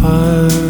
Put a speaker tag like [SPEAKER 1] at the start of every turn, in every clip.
[SPEAKER 1] fire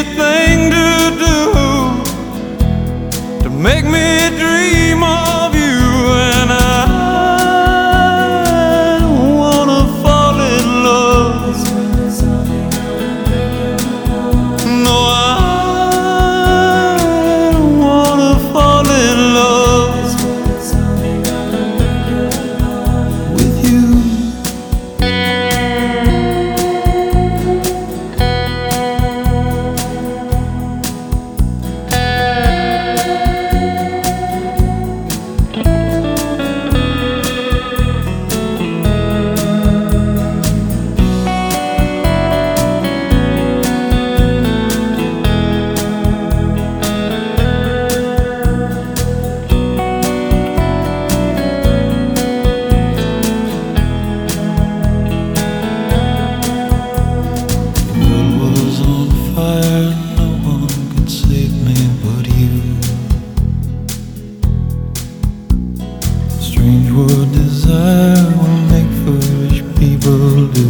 [SPEAKER 1] What desire will make foolish people do.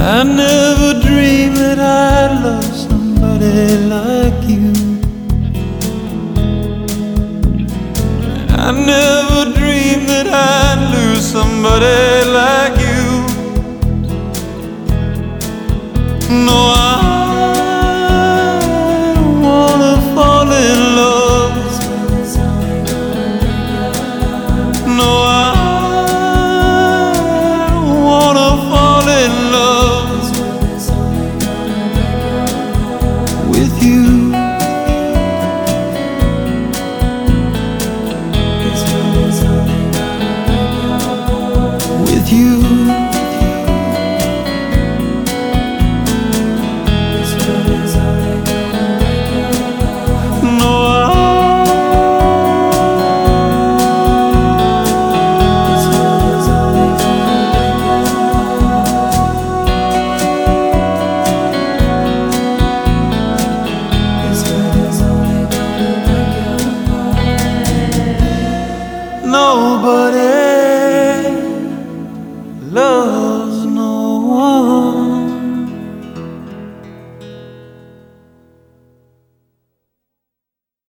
[SPEAKER 1] I never dreamed that I'd love somebody like you. I never love.